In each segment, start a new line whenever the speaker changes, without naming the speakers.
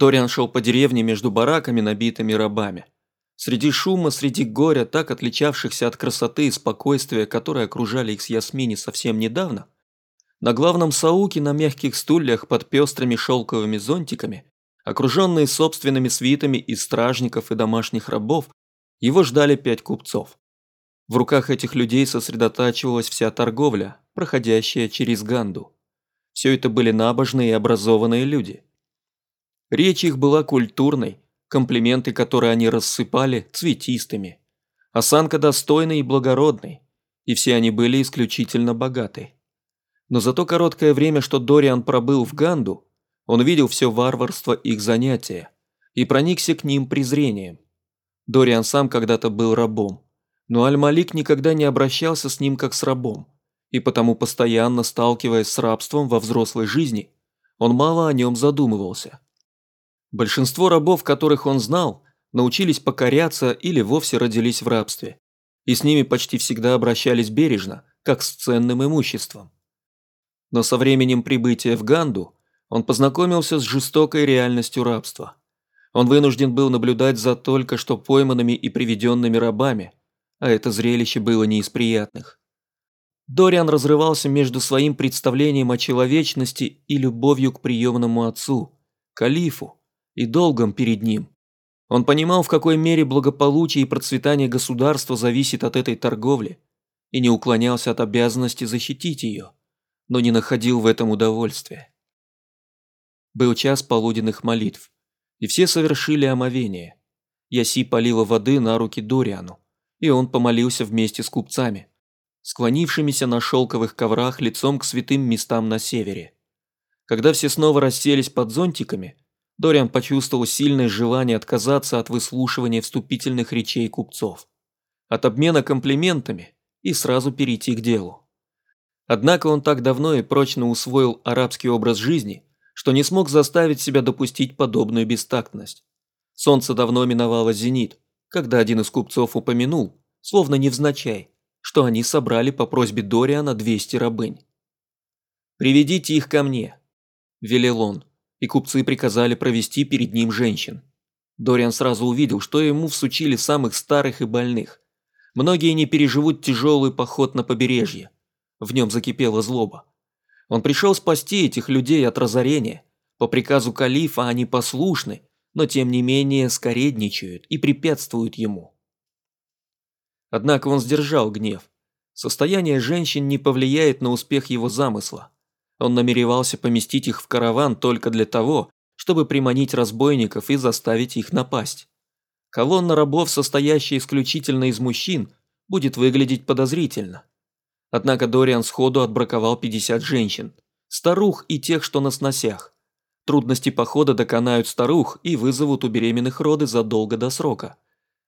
Дориан шел по деревне между бараками, набитыми рабами. Среди шума, среди горя, так отличавшихся от красоты и спокойствия, которые окружали их с Ясмини совсем недавно, на главном сауке на мягких стульях под пестрыми шелковыми зонтиками, окруженные собственными свитами из стражников и домашних рабов, его ждали пять купцов. В руках этих людей сосредотачивалась вся торговля, проходящая через Ганду. Все это были набожные и образованные люди. Речь их была культурной, комплименты, которые они рассыпали, цветистыми. Осанка достойной и благородной, и все они были исключительно богаты. Но за то короткое время, что Дориан пробыл в Ганду, он видел все варварство их занятия и проникся к ним презрением. Дориан сам когда-то был рабом, но Аль-Малик никогда не обращался с ним как с рабом, и потому постоянно сталкиваясь с рабством во взрослой жизни, он мало о нем задумывался. Большинство рабов, которых он знал, научились покоряться или вовсе родились в рабстве. И с ними почти всегда обращались бережно, как с ценным имуществом. Но со временем прибытия в Ганду он познакомился с жестокой реальностью рабства. Он вынужден был наблюдать за только что пойманными и приведенными рабами, а это зрелище было не из приятных. Дориан разрывался между своим представлением о человечности и любовью к приемному отцу, калифу, и долгом перед ним. Он понимал, в какой мере благополучие и процветание государства зависит от этой торговли, и не уклонялся от обязанности защитить ее, но не находил в этом удовольствия. Был час полуденных молитв, и все совершили омовение. Яси полила воды на руки Дориану, и он помолился вместе с купцами, склонившимися на шелковых коврах лицом к святым местам на севере. Когда все снова расселись под зонтиками, Дориан почувствовал сильное желание отказаться от выслушивания вступительных речей купцов, от обмена комплиментами и сразу перейти к делу. Однако он так давно и прочно усвоил арабский образ жизни, что не смог заставить себя допустить подобную бестактность. Солнце давно миновало зенит, когда один из купцов упомянул, словно невзначай, что они собрали по просьбе Дориана 200 рабынь. «Приведите их ко мне», – велел он и купцы приказали провести перед ним женщин. Дориан сразу увидел, что ему всучили самых старых и больных. Многие не переживут тяжелый поход на побережье. В нем закипела злоба. Он пришел спасти этих людей от разорения. По приказу калифа они послушны, но тем не менее скоредничают и препятствуют ему. Однако он сдержал гнев. Состояние женщин не повлияет на успех его замысла. Он намеревался поместить их в караван только для того, чтобы приманить разбойников и заставить их напасть. Колонна рабов, состоящая исключительно из мужчин, будет выглядеть подозрительно. Однако Дориан сходу отбраковал 50 женщин, старух и тех, что на сносях. Трудности похода доконают старух и вызовут у беременных роды задолго до срока.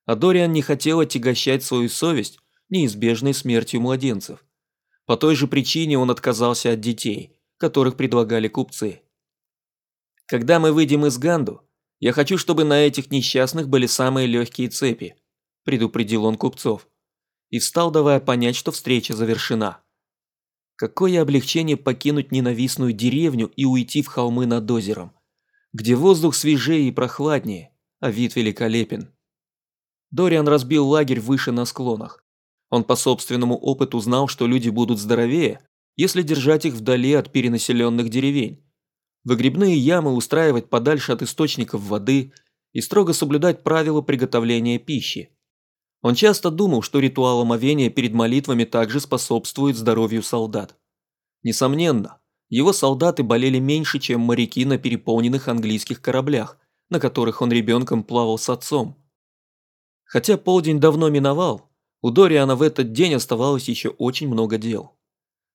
А Дориан не хотел отягощать свою совесть неизбежной смертью младенцев. По той же причине он отказался от детей, которых предлагали купцы. Когда мы выйдем из Ганду, я хочу, чтобы на этих несчастных были самые легкие цепи, предупредил он купцов. И встал, давая понять, что встреча завершена. Какое облегчение покинуть ненавистную деревню и уйти в холмы над озером, где воздух свежее и прохладнее, а вид великолепен. Дориан разбил лагерь выше на склонах. Он по собственному опыту знал, что люди будут здоровее, если держать их вдали от перенаселенных деревень. Выгребные ямы устраивать подальше от источников воды и строго соблюдать правила приготовления пищи. Он часто думал, что ритуал омовения перед молитвами также способствует здоровью солдат. Несомненно, его солдаты болели меньше, чем моряки на переполненных английских кораблях, на которых он ребенком плавал с отцом. Хотя полдень давно миновал, у Дориана в этот день оставалось еще очень много дел.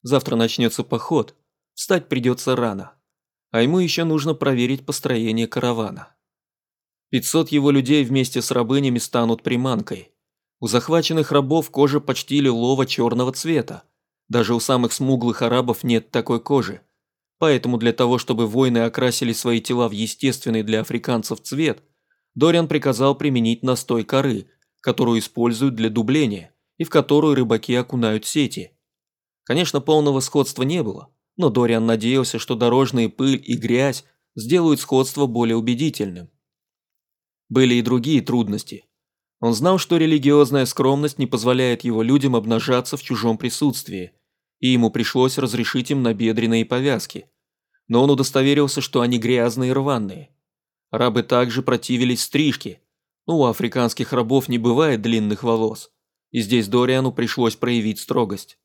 Завтра начнется поход, встать придется рано. А ему еще нужно проверить построение каравана. 500 его людей вместе с рабынями станут приманкой. У захваченных рабов кожа почти лилово черного цвета. Даже у самых смуглых арабов нет такой кожи. Поэтому для того, чтобы воины окрасили свои тела в естественный для африканцев цвет, Дориан приказал применить настой коры, которую используют для дубления и в которую рыбаки окунают сети – Конечно, полного сходства не было, но Дориан надеялся, что дорожная пыль и грязь сделают сходство более убедительным. Были и другие трудности. Он знал, что религиозная скромность не позволяет его людям обнажаться в чужом присутствии, и ему пришлось разрешить им набедренные повязки. Но он удостоверился, что они грязные и рваные. Рабы также противились стрижке, но у африканских рабов не бывает длинных волос, и здесь Дориану пришлось проявить строгость.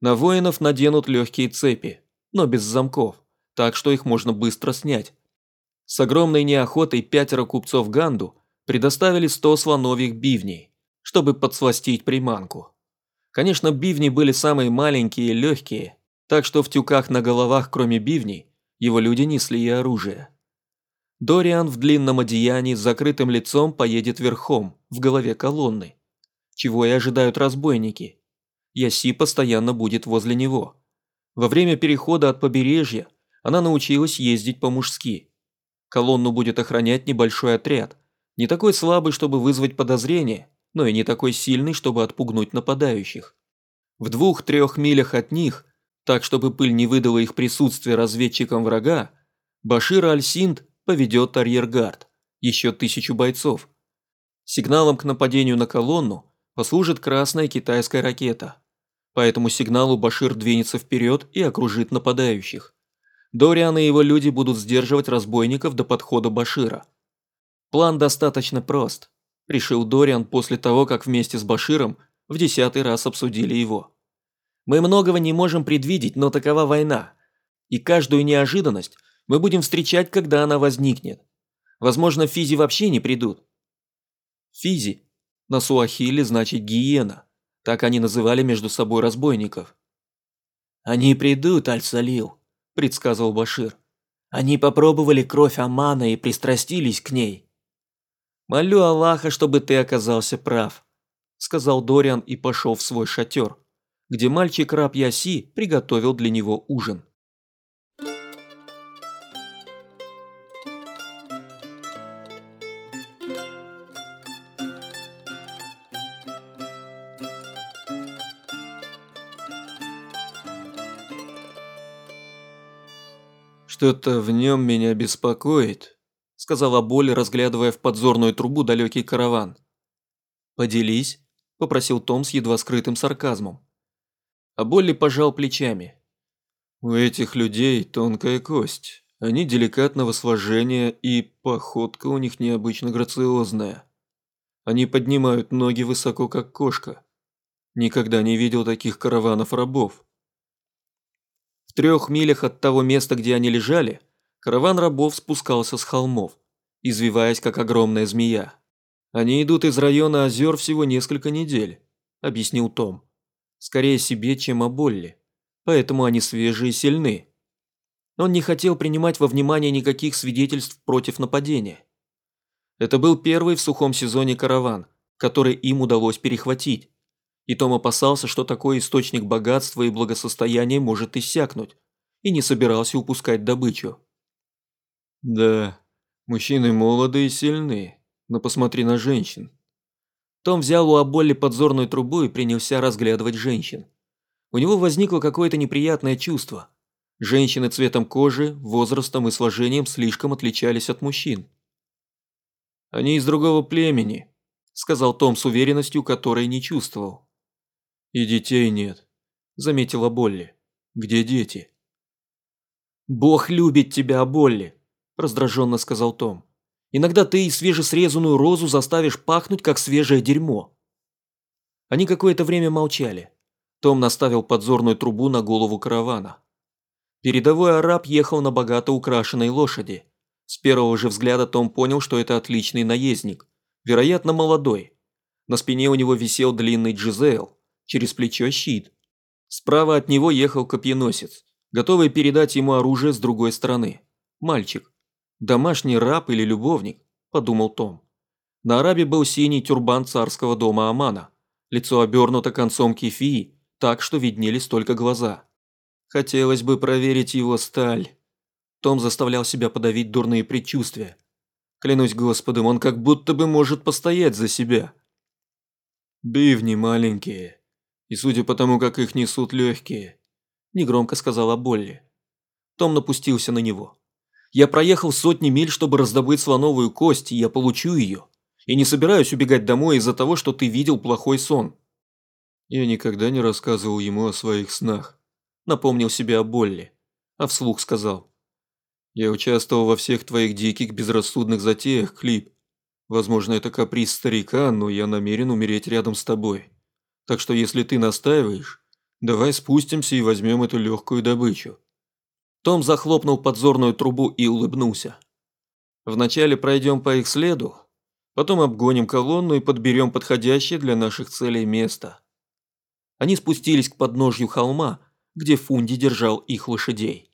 На воинов наденут легкие цепи, но без замков, так что их можно быстро снять. С огромной неохотой пятеро купцов Ганду предоставили сто слоновьих бивней, чтобы подсластить приманку. Конечно, бивни были самые маленькие и легкие, так что в тюках на головах, кроме бивней, его люди несли и оружие. Дориан в длинном одеянии с закрытым лицом поедет верхом, в голове колонны. Чего и ожидают разбойники. Яси постоянно будет возле него. Во время перехода от побережья она научилась ездить по-мужски. Колонну будет охранять небольшой отряд, не такой слабый, чтобы вызвать подозрение, но и не такой сильный, чтобы отпугнуть нападающих. В двух-трех милях от них, так чтобы пыль не выдала их присутствие разведчикам врага, Башир Аль-Синд поведет арьергард, еще тысячу бойцов. Сигналом к нападению на колонну послужит красная китайская ракета. По этому сигналу Башир двинется вперед и окружит нападающих. Дориан и его люди будут сдерживать разбойников до подхода Башира. План достаточно прост, решил Дориан после того, как вместе с Баширом в десятый раз обсудили его. Мы многого не можем предвидеть, но такова война. И каждую неожиданность мы будем встречать, когда она возникнет. Возможно, физи вообще не придут. Физи на суахили значит гиена. Так они называли между собой разбойников. «Они придут, Аль-Салил», – предсказывал Башир. «Они попробовали кровь Амана и пристрастились к ней». «Молю Аллаха, чтобы ты оказался прав», – сказал Дориан и пошел в свой шатер, где мальчик-раб Яси приготовил для него ужин. «Что-то в нем меня беспокоит», – сказала Боли, разглядывая в подзорную трубу далекий караван. «Поделись», – попросил Том с едва скрытым сарказмом. А Болли пожал плечами. «У этих людей тонкая кость. Они деликатного сложения, и походка у них необычно грациозная. Они поднимают ноги высоко, как кошка. Никогда не видел таких караванов рабов трех милях от того места, где они лежали, караван рабов спускался с холмов, извиваясь как огромная змея. «Они идут из района озер всего несколько недель», – объяснил Том. «Скорее себе, чем о Болли. Поэтому они свежие и сильны». Он не хотел принимать во внимание никаких свидетельств против нападения. Это был первый в сухом сезоне караван, который им удалось перехватить. И Том опасался, что такой источник богатства и благосостояния может иссякнуть, и не собирался упускать добычу. «Да, мужчины молоды и сильны, но посмотри на женщин». Том взял у Аболли подзорную трубу и принялся разглядывать женщин. У него возникло какое-то неприятное чувство. Женщины цветом кожи, возрастом и сложением слишком отличались от мужчин. «Они из другого племени», – сказал Том с уверенностью, которой не чувствовал. «И детей нет», – заметила Болли. «Где дети?» «Бог любит тебя, Болли», – раздраженно сказал Том. «Иногда ты и свежесрезанную розу заставишь пахнуть, как свежее дерьмо». Они какое-то время молчали. Том наставил подзорную трубу на голову каравана. Передовой араб ехал на богато украшенной лошади. С первого же взгляда Том понял, что это отличный наездник. Вероятно, молодой. На спине у него висел длинный джизейл через плечо щит. Справа от него ехал копьеносец, готовый передать ему оружие с другой стороны. Мальчик. Домашний раб или любовник, подумал Том. На арабе был синий тюрбан царского дома Амана. Лицо обернуто концом кефии, так что виднелись только глаза. Хотелось бы проверить его сталь. Том заставлял себя подавить дурные предчувствия. Клянусь Господом, он как будто бы может постоять за себя. Бивни маленькие, и судя по тому, как их несут легкие, негромко сказала Болли. Том напустился на него. Я проехал сотни миль, чтобы раздобыть слоновую кость, и я получу ее. И не собираюсь убегать домой из-за того, что ты видел плохой сон». Я никогда не рассказывал ему о своих снах. Напомнил себе о Болли, а вслух сказал. «Я участвовал во всех твоих диких безрассудных затеях, Клип. Возможно, это каприз старика, но я намерен умереть рядом с тобой. Так что если ты настаиваешь, давай спустимся и возьмем эту легкую добычу». Том захлопнул подзорную трубу и улыбнулся. «Вначале пройдем по их следу, потом обгоним колонну и подберем подходящее для наших целей место». Они спустились к подножью холма, где Фунди держал их лошадей.